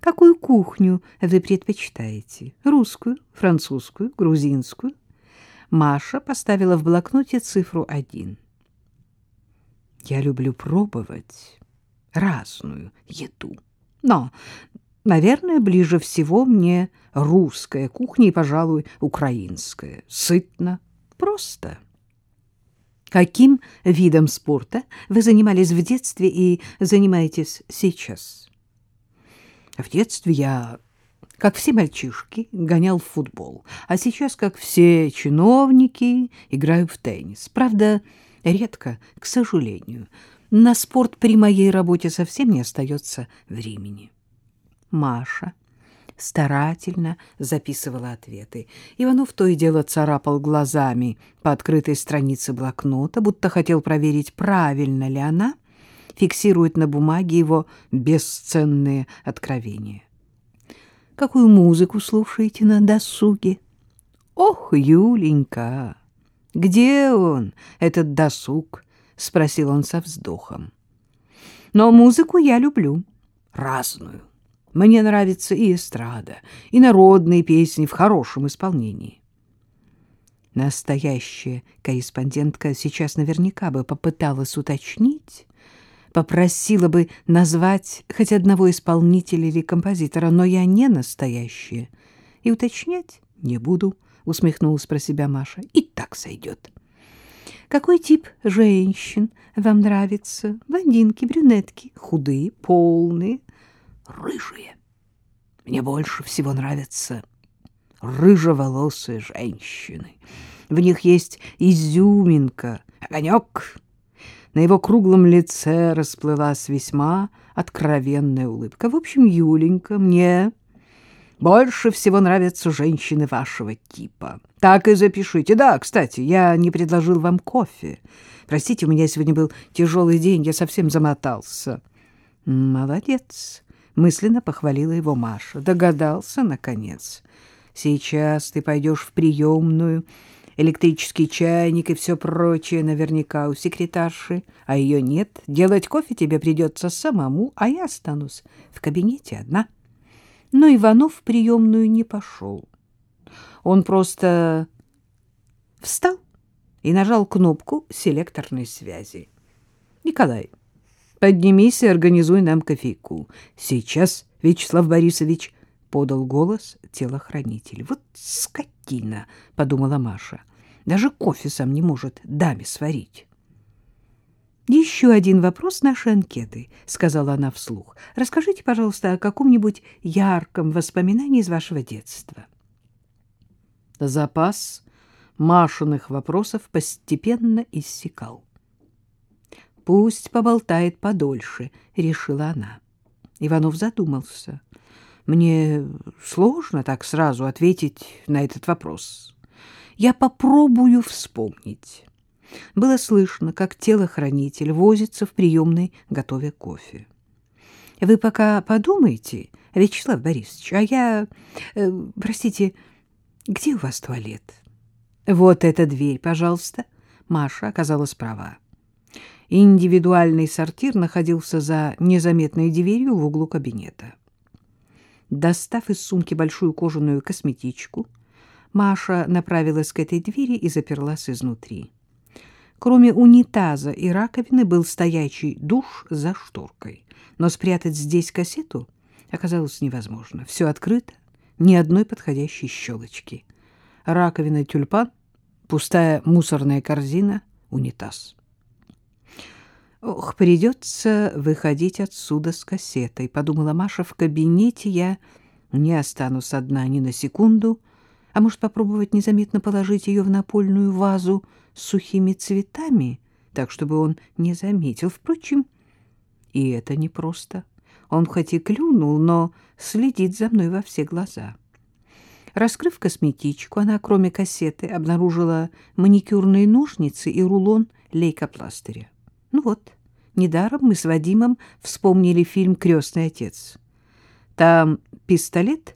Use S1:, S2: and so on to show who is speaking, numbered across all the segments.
S1: Какую кухню вы предпочитаете? Русскую, французскую, грузинскую? Маша поставила в блокноте цифру один. Я люблю пробовать разную еду. Но, наверное, ближе всего мне русская кухня и, пожалуй, украинская. Сытно, просто. Каким видом спорта вы занимались в детстве и занимаетесь сейчас? В детстве я, как все мальчишки, гонял в футбол, а сейчас, как все чиновники, играю в теннис. Правда, редко, к сожалению. На спорт при моей работе совсем не остается времени. Маша старательно записывала ответы. Иванов то и дело царапал глазами по открытой странице блокнота, будто хотел проверить, правильно ли она фиксирует на бумаге его бесценные откровения. «Какую музыку слушаете на досуге?» «Ох, Юленька! Где он, этот досуг?» — спросил он со вздохом. «Но музыку я люблю, разную. Мне нравится и эстрада, и народные песни в хорошем исполнении. Настоящая корреспондентка сейчас наверняка бы попыталась уточнить, попросила бы назвать хоть одного исполнителя или композитора, но я не настоящая, и уточнять не буду, усмехнулась про себя Маша. И так сойдет. Какой тип женщин вам нравится? Блондинки, брюнетки, худые, полные, рыжие. Мне больше всего нравятся рыжеволосые женщины. В них есть изюминка, огонек. На его круглом лице расплылась весьма откровенная улыбка. В общем, Юленька, мне больше всего нравятся женщины вашего типа. Так и запишите. Да, кстати, я не предложил вам кофе. Простите, у меня сегодня был тяжелый день, я совсем замотался. Молодец мысленно похвалила его Маша. Догадался, наконец. Сейчас ты пойдешь в приемную, электрический чайник и все прочее наверняка у секретарши, а ее нет. Делать кофе тебе придется самому, а я останусь в кабинете одна. Но Иванов в приемную не пошел. Он просто встал и нажал кнопку селекторной связи. «Николай, Поднимись и организуй нам кофейку. Сейчас, Вячеслав Борисович, — подал голос телохранитель. Вот скотина, — подумала Маша. Даже кофе сам не может даме сварить. «Еще один вопрос нашей анкеты», — сказала она вслух. «Расскажите, пожалуйста, о каком-нибудь ярком воспоминании из вашего детства». Запас Машиных вопросов постепенно иссякал. Пусть поболтает подольше, решила она. Иванов задумался. Мне сложно так сразу ответить на этот вопрос. Я попробую вспомнить. Было слышно, как телохранитель возится в приемной, готовя кофе. Вы пока подумайте, Вячеслав Борисович, а я... Э, простите, где у вас туалет? Вот эта дверь, пожалуйста. Маша оказалась права. Индивидуальный сортир находился за незаметной дверью в углу кабинета. Достав из сумки большую кожаную косметичку, Маша направилась к этой двери и заперлась изнутри. Кроме унитаза и раковины был стоячий душ за шторкой. Но спрятать здесь кассету оказалось невозможно. Все открыто, ни одной подходящей щелочки. Раковина тюльпан, пустая мусорная корзина, унитаз. Ох, придется выходить отсюда с кассетой, подумала Маша. В кабинете я не останусь одна ни на секунду. А может, попробовать незаметно положить ее в напольную вазу с сухими цветами, так, чтобы он не заметил. Впрочем, и это непросто. Он хоть и клюнул, но следит за мной во все глаза. Раскрыв косметичку, она, кроме кассеты, обнаружила маникюрные ножницы и рулон лейкопластыря. Ну вот, недаром мы с Вадимом вспомнили фильм «Крестный отец». Там пистолет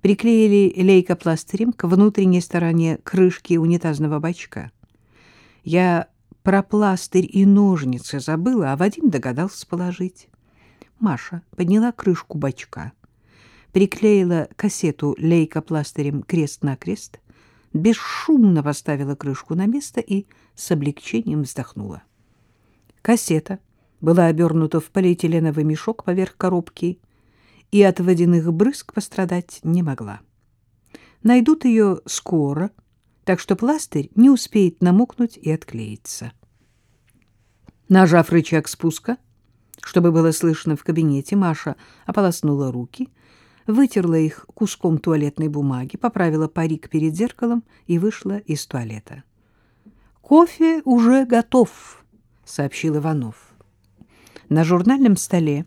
S1: приклеили лейкопластырем к внутренней стороне крышки унитазного бачка. Я про пластырь и ножницы забыла, а Вадим догадался положить. Маша подняла крышку бачка. приклеила кассету лейкопластырем крест-накрест, бесшумно поставила крышку на место и с облегчением вздохнула. Кассета была обернута в полиэтиленовый мешок поверх коробки и от водяных брызг пострадать не могла. Найдут ее скоро, так что пластырь не успеет намокнуть и отклеиться. Нажав рычаг спуска, чтобы было слышно в кабинете, Маша ополоснула руки, вытерла их куском туалетной бумаги, поправила парик перед зеркалом и вышла из туалета. «Кофе уже готов», — сообщил Иванов. На журнальном столе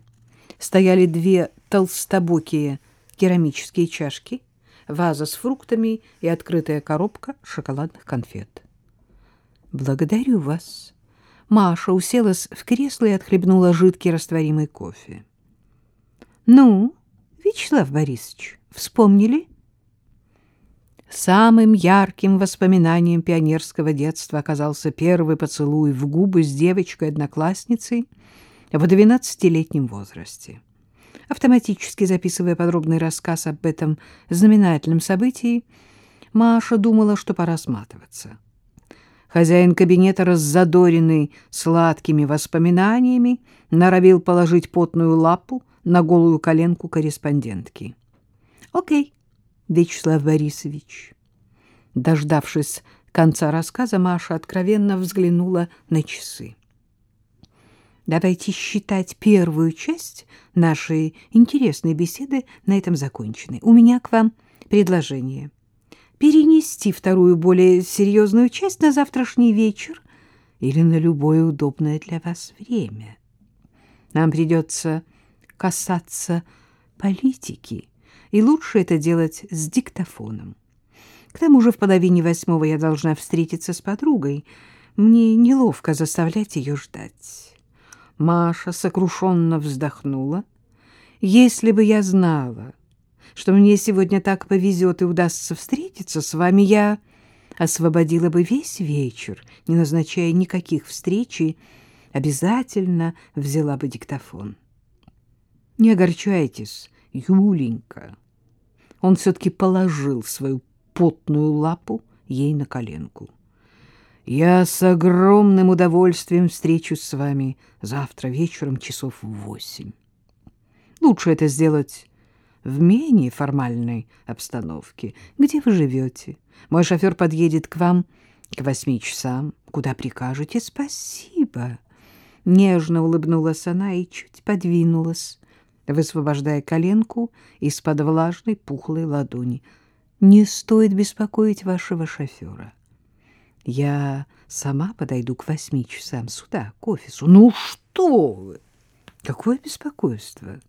S1: стояли две толстобокие керамические чашки, ваза с фруктами и открытая коробка шоколадных конфет. «Благодарю вас». Маша уселась в кресло и отхлебнула жидкий растворимый кофе. «Ну, Вячеслав Борисович, вспомнили?» Самым ярким воспоминанием пионерского детства оказался первый поцелуй в губы с девочкой-одноклассницей в двенадцатилетнем возрасте. Автоматически записывая подробный рассказ об этом знаменательном событии, Маша думала, что пора сматываться. Хозяин кабинета, раззадоренный сладкими воспоминаниями, норовил положить потную лапу на голую коленку корреспондентки. «Окей, Вячеслав Борисович». Дождавшись конца рассказа, Маша откровенно взглянула на часы. Давайте считать первую часть нашей интересной беседы на этом законченной. У меня к вам предложение. Перенести вторую, более серьезную часть на завтрашний вечер или на любое удобное для вас время. Нам придется касаться политики, и лучше это делать с диктофоном. К тому же в половине восьмого я должна встретиться с подругой. Мне неловко заставлять ее ждать». Маша сокрушенно вздохнула. «Если бы я знала, что мне сегодня так повезет и удастся встретиться с вами, я освободила бы весь вечер, не назначая никаких встреч, и обязательно взяла бы диктофон». «Не огорчайтесь, Юленька». Он все-таки положил свою потную лапу ей на коленку. Я с огромным удовольствием встречусь с вами завтра вечером часов в восемь. Лучше это сделать в менее формальной обстановке. Где вы живете? Мой шофер подъедет к вам к восьми часам. Куда прикажете? Спасибо. Нежно улыбнулась она и чуть подвинулась, высвобождая коленку из-под влажной пухлой ладони. Не стоит беспокоить вашего шофера. Я сама подойду к восьми часам сюда, к офису. Ну что вы! Какое беспокойство!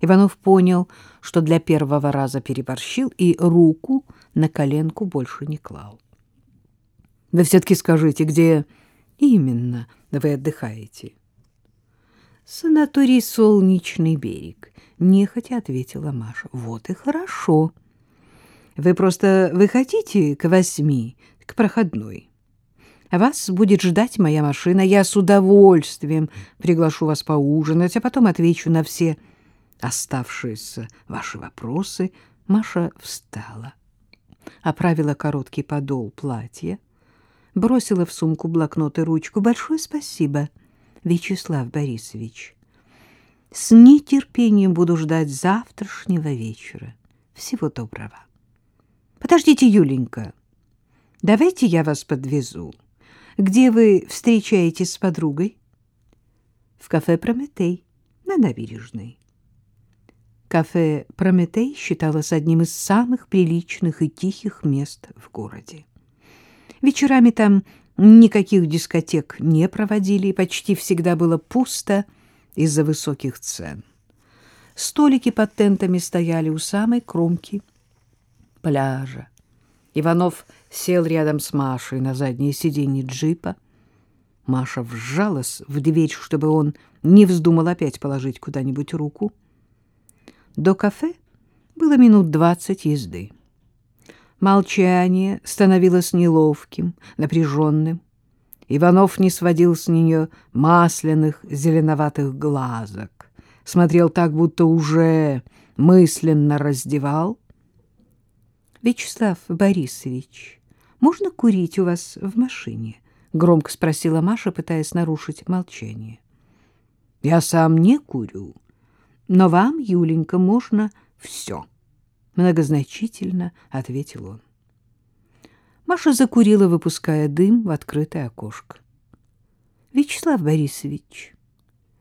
S1: Иванов понял, что для первого раза переборщил и руку на коленку больше не клал. Вы все-таки скажите, где именно вы отдыхаете? Санаторий «Солнечный берег», — нехотя ответила Маша. Вот и хорошо. Вы просто выходите к восьми, к проходной. Вас будет ждать моя машина. Я с удовольствием приглашу вас поужинать, а потом отвечу на все оставшиеся ваши вопросы. Маша встала, оправила короткий подол платья, бросила в сумку блокнот и ручку. Большое спасибо, Вячеслав Борисович. С нетерпением буду ждать завтрашнего вечера. Всего доброго. Подождите, Юленька, давайте я вас подвезу. Где вы встречаетесь с подругой? В кафе «Прометей» на набережной. Кафе «Прометей» считалось одним из самых приличных и тихих мест в городе. Вечерами там никаких дискотек не проводили, и почти всегда было пусто из-за высоких цен. Столики под тентами стояли у самой кромки пляжа. Иванов сел рядом с Машей на заднее сиденье джипа. Маша вжалась в дверь, чтобы он не вздумал опять положить куда-нибудь руку. До кафе было минут двадцать езды. Молчание становилось неловким, напряженным. Иванов не сводил с нее масляных зеленоватых глазок, смотрел так, будто уже мысленно раздевал. — Вячеслав Борисович, можно курить у вас в машине? — громко спросила Маша, пытаясь нарушить молчание. — Я сам не курю, но вам, Юленька, можно все, — многозначительно ответил он. Маша закурила, выпуская дым в открытое окошко. — Вячеслав Борисович,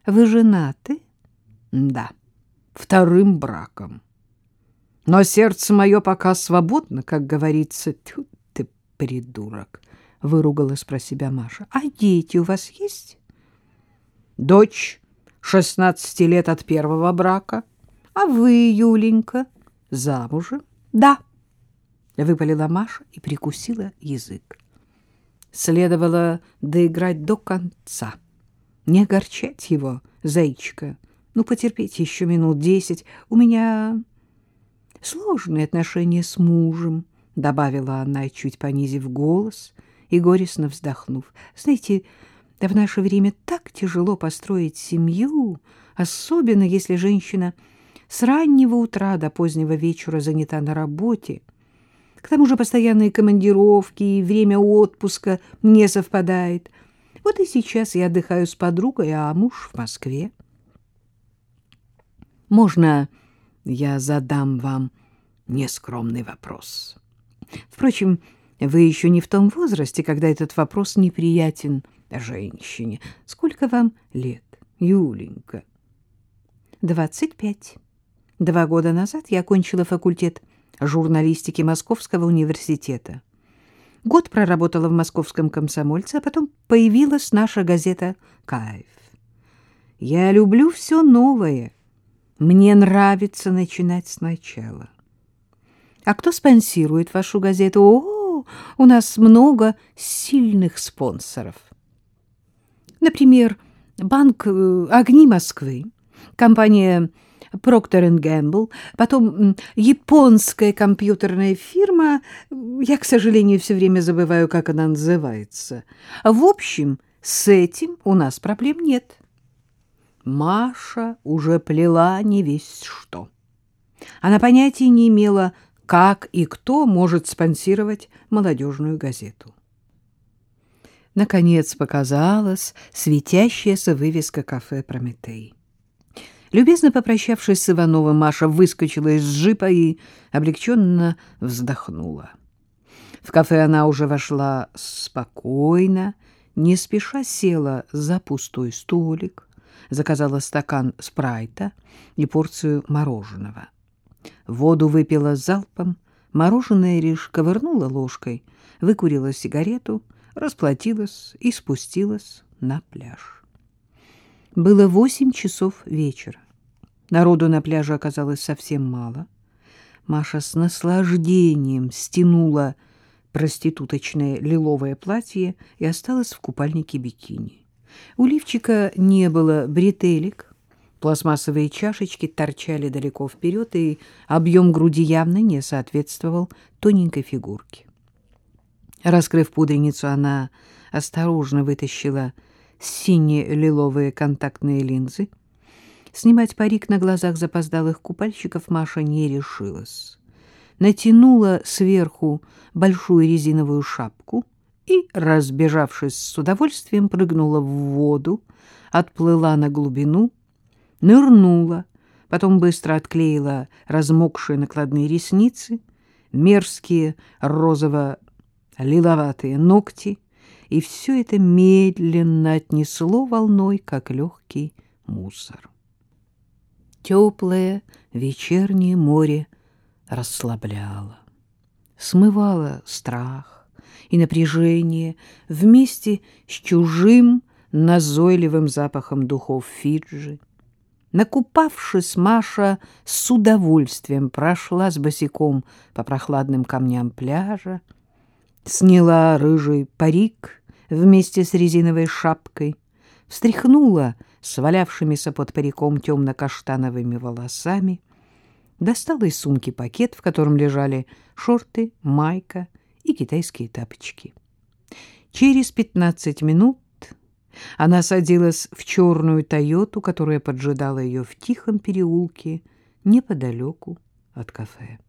S1: вы женаты? — Да, вторым браком. Но сердце мое пока свободно, как говорится. Тьфу ты, придурок! — выругалась про себя Маша. — А дети у вас есть? — Дочь шестнадцати лет от первого брака. А вы, Юленька, замужем? — Да. — выпалила Маша и прикусила язык. Следовало доиграть до конца. Не огорчать его, зайчика. Ну, потерпеть еще минут десять. У меня сложные отношения с мужем, — добавила она, чуть понизив голос и горестно вздохнув. Знаете, в наше время так тяжело построить семью, особенно если женщина с раннего утра до позднего вечера занята на работе. К тому же постоянные командировки и время отпуска не совпадает. Вот и сейчас я отдыхаю с подругой, а муж в Москве. Можно я задам вам нескромный вопрос? Впрочем, вы еще не в том возрасте, когда этот вопрос неприятен женщине. Сколько вам лет, Юленька? Двадцать пять. Два года назад я окончила факультет журналистики Московского университета. Год проработала в московском комсомольце, а потом появилась наша газета «Кайф». Я люблю все новое. Мне нравится начинать сначала. А кто спонсирует вашу газету? О, у нас много сильных спонсоров. Например, банк э, «Огни Москвы», компания Procter Gamble, потом японская компьютерная фирма, я, к сожалению, все время забываю, как она называется. В общем, с этим у нас проблем нет. Маша уже плела не весь что. Она понятия не имела, как и кто может спонсировать молодежную газету. Наконец показалась светящаяся вывеска кафе «Прометей». Любезно попрощавшись с Ивановым, Маша выскочила из джипа и облегченно вздохнула. В кафе она уже вошла спокойно, не спеша села за пустой столик, заказала стакан спрайта и порцию мороженого. Воду выпила залпом, мороженое лишь ковырнула ложкой, выкурила сигарету, расплатилась и спустилась на пляж. Было восемь часов вечера. Народу на пляже оказалось совсем мало. Маша с наслаждением стянула проституточное лиловое платье и осталась в купальнике бикини. У лифчика не было бретелек, пластмассовые чашечки торчали далеко вперед, и объем груди явно не соответствовал тоненькой фигурке. Раскрыв пудреницу, она осторожно вытащила синие лиловые контактные линзы — Снимать парик на глазах запоздалых купальщиков Маша не решилась. Натянула сверху большую резиновую шапку и, разбежавшись с удовольствием, прыгнула в воду, отплыла на глубину, нырнула, потом быстро отклеила размокшие накладные ресницы, мерзкие розово-лиловатые ногти, и все это медленно отнесло волной, как легкий мусор. Теплое вечернее море расслабляло, смывало страх и напряжение вместе с чужим назойливым запахом духов Фиджи. Накупавшись, Маша с удовольствием прошла с босиком по прохладным камням пляжа, сняла рыжий парик вместе с резиновой шапкой, встряхнула свалявшимися под париком темно-каштановыми волосами, достала из сумки пакет, в котором лежали шорты, майка и китайские тапочки. Через пятнадцать минут она садилась в черную «Тойоту», которая поджидала ее в тихом переулке неподалеку от кафе.